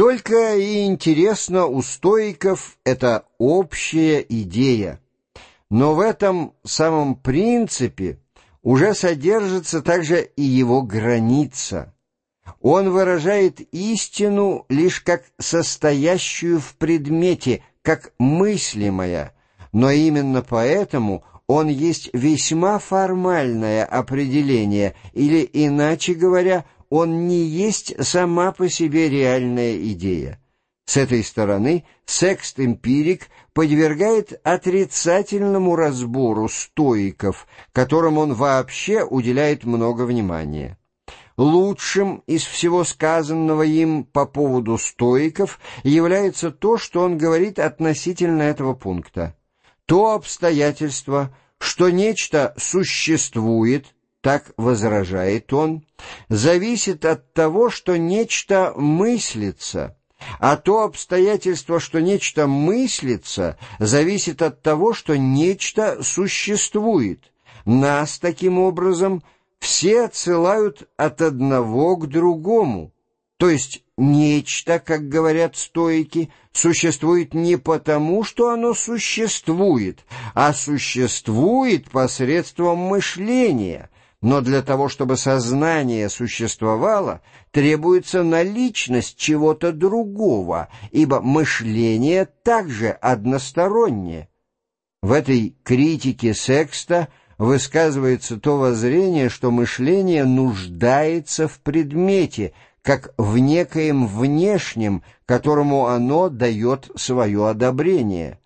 Только и интересно у стоиков это общая идея. Но в этом самом принципе уже содержится также и его граница. Он выражает истину лишь как состоящую в предмете, как мыслимая, но именно поэтому он есть весьма формальное определение, или, иначе говоря, он не есть сама по себе реальная идея. С этой стороны секст-эмпирик подвергает отрицательному разбору стоиков, которым он вообще уделяет много внимания. Лучшим из всего сказанного им по поводу стоиков является то, что он говорит относительно этого пункта. То обстоятельство, что нечто существует – так возражает он, зависит от того, что нечто мыслится, а то обстоятельство, что нечто мыслится, зависит от того, что нечто существует. Нас, таким образом, все отсылают от одного к другому, то есть нечто, как говорят стойки, существует не потому, что оно существует, а существует посредством мышления — но для того, чтобы сознание существовало, требуется наличность чего-то другого, ибо мышление также одностороннее. В этой критике секста высказывается то воззрение, что мышление нуждается в предмете, как в некоем внешнем, которому оно дает свое одобрение.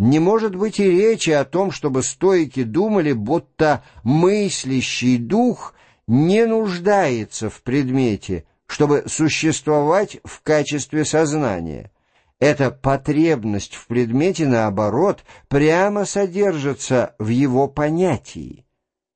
Не может быть и речи о том, чтобы стойки думали, будто мыслящий дух не нуждается в предмете, чтобы существовать в качестве сознания. Эта потребность в предмете, наоборот, прямо содержится в его понятии.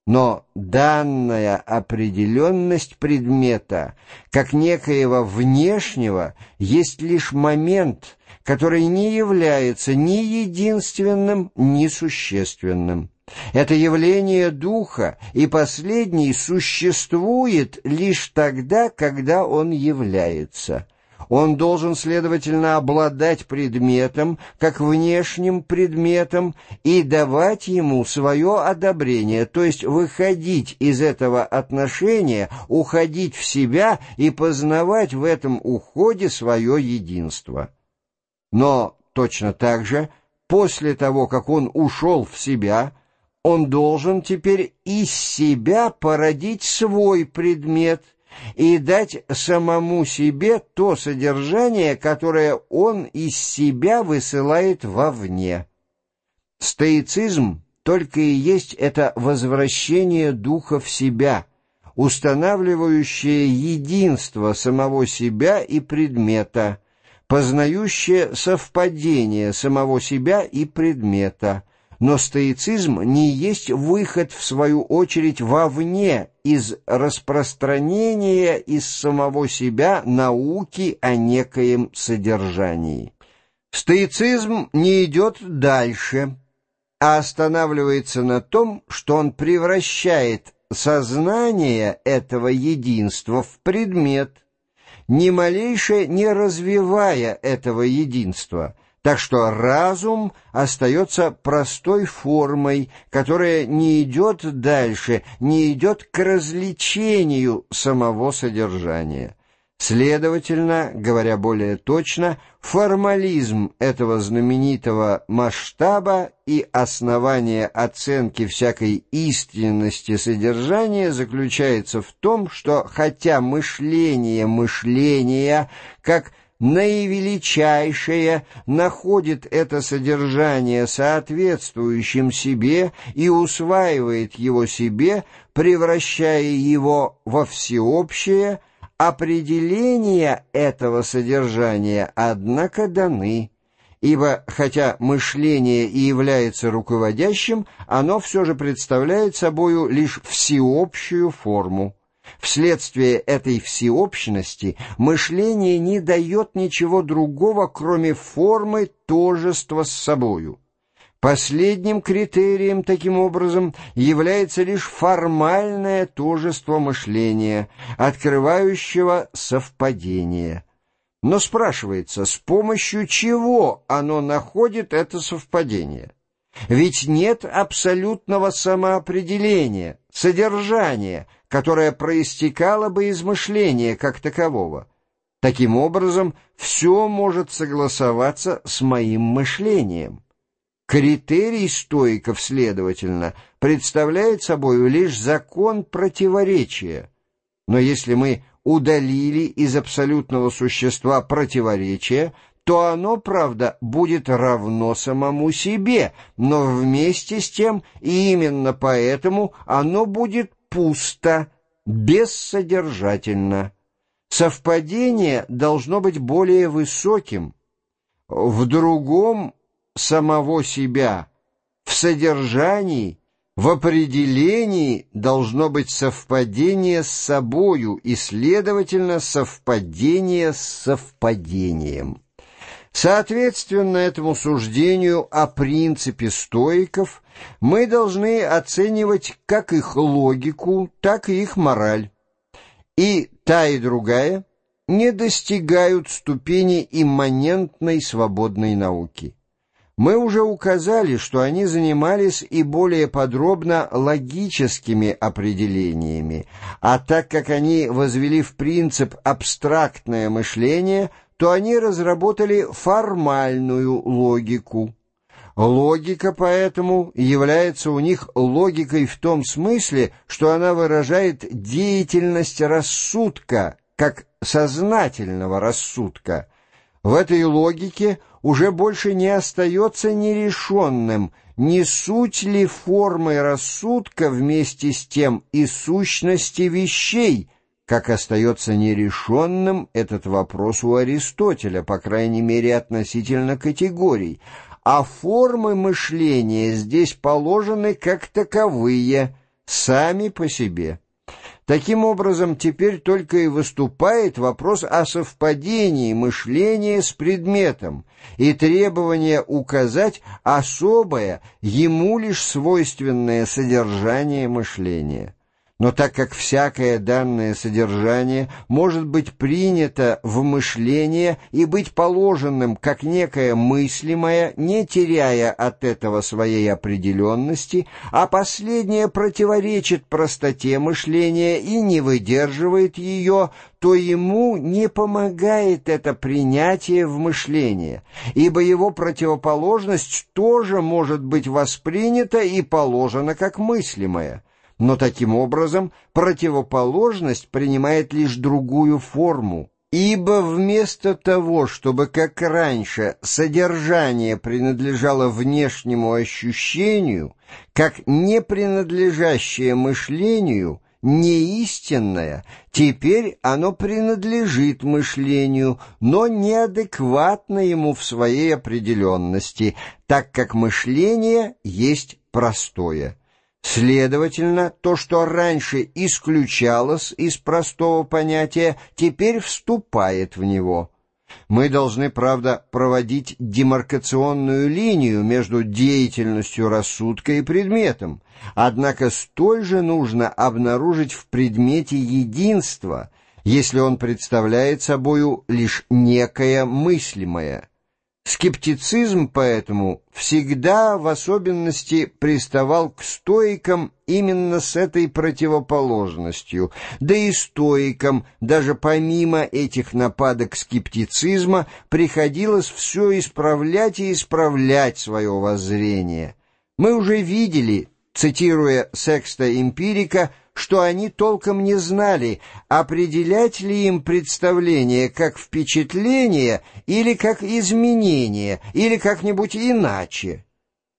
Но данная определенность предмета, как некоего внешнего, есть лишь момент – который не является ни единственным, ни существенным. Это явление духа, и последний существует лишь тогда, когда он является. Он должен, следовательно, обладать предметом, как внешним предметом, и давать ему свое одобрение, то есть выходить из этого отношения, уходить в себя и познавать в этом уходе свое единство. Но точно так же, после того, как он ушел в себя, он должен теперь из себя породить свой предмет и дать самому себе то содержание, которое он из себя высылает вовне. Стоицизм только и есть это возвращение духа в себя, устанавливающее единство самого себя и предмета, познающее совпадение самого себя и предмета, но стоицизм не есть выход, в свою очередь, вовне из распространения из самого себя науки о некоем содержании. Стоицизм не идет дальше, а останавливается на том, что он превращает сознание этого единства в предмет, ни малейше не развивая этого единства, так что разум остается простой формой, которая не идет дальше, не идет к развлечению самого содержания. Следовательно, говоря более точно, формализм этого знаменитого масштаба и основание оценки всякой истинности содержания заключается в том, что хотя мышление мышления, как наивеличайшее, находит это содержание соответствующим себе и усваивает его себе, превращая его во всеобщее – Определения этого содержания, однако, даны, ибо хотя мышление и является руководящим, оно все же представляет собою лишь всеобщую форму. Вследствие этой всеобщности мышление не дает ничего другого, кроме формы тожества с собою. Последним критерием, таким образом, является лишь формальное тожество мышления, открывающего совпадение. Но спрашивается, с помощью чего оно находит это совпадение? Ведь нет абсолютного самоопределения, содержания, которое проистекало бы из мышления как такового. Таким образом, все может согласоваться с моим мышлением. Критерий стоиков, следовательно, представляет собой лишь закон противоречия. Но если мы удалили из абсолютного существа противоречия, то оно, правда, будет равно самому себе, но вместе с тем и именно поэтому оно будет пусто, бессодержательно. Совпадение должно быть более высоким, в другом самого себя, в содержании, в определении должно быть совпадение с собою и, следовательно, совпадение с совпадением. Соответственно этому суждению о принципе стоиков мы должны оценивать как их логику, так и их мораль. И та и другая не достигают ступени имманентной свободной науки. Мы уже указали, что они занимались и более подробно логическими определениями, а так как они возвели в принцип абстрактное мышление – то они разработали формальную логику. Логика поэтому является у них логикой в том смысле, что она выражает деятельность рассудка, как сознательного рассудка. В этой логике уже больше не остается нерешенным, не суть ли формы рассудка вместе с тем и сущности вещей, как остается нерешенным этот вопрос у Аристотеля, по крайней мере относительно категорий, а формы мышления здесь положены как таковые, сами по себе. Таким образом, теперь только и выступает вопрос о совпадении мышления с предметом и требование указать особое, ему лишь свойственное содержание мышления. Но так как всякое данное содержание может быть принято в мышление и быть положенным как некое мыслимое, не теряя от этого своей определенности, а последнее противоречит простоте мышления и не выдерживает ее, то ему не помогает это принятие в мышление, ибо его противоположность тоже может быть воспринята и положена как мыслимое но таким образом противоположность принимает лишь другую форму, ибо вместо того, чтобы, как раньше, содержание принадлежало внешнему ощущению, как не принадлежащее мышлению, неистинное, теперь оно принадлежит мышлению, но неадекватно ему в своей определенности, так как мышление есть простое. Следовательно, то, что раньше исключалось из простого понятия, теперь вступает в него. Мы должны, правда, проводить демаркационную линию между деятельностью рассудка и предметом, однако столь же нужно обнаружить в предмете единство, если он представляет собою лишь некое мыслимое – Скептицизм поэтому всегда в особенности приставал к стоикам именно с этой противоположностью, да и стоикам, даже помимо этих нападок скептицизма, приходилось все исправлять и исправлять свое воззрение. Мы уже видели, цитируя Секста Эмпирика, что они толком не знали, определять ли им представление как впечатление или как изменение, или как-нибудь иначе.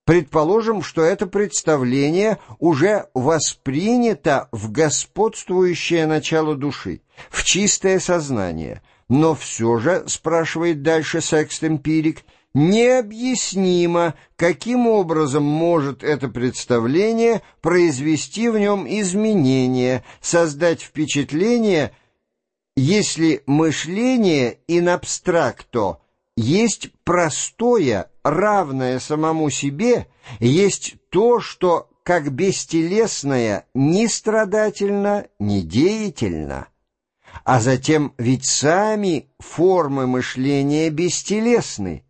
Предположим, что это представление уже воспринято в господствующее начало души, в чистое сознание, но все же, спрашивает дальше секст-эмпирик, Необъяснимо, каким образом может это представление произвести в нем изменения, создать впечатление, если мышление in abstracto есть простое, равное самому себе, есть то, что как бестелесное ни страдательно, ни деятельно. А затем ведь сами формы мышления бестелесны,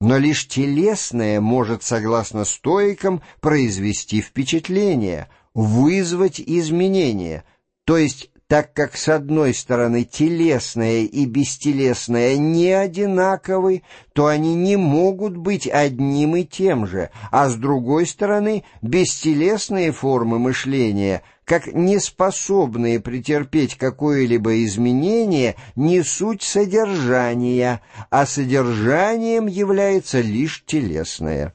но лишь телесное может, согласно стоикам, произвести впечатление, вызвать изменения, то есть так как с одной стороны телесное и бестелесное не одинаковы, то они не могут быть одним и тем же, а с другой стороны бестелесные формы мышления, как неспособные претерпеть какое-либо изменение, не суть содержания, а содержанием является лишь телесное.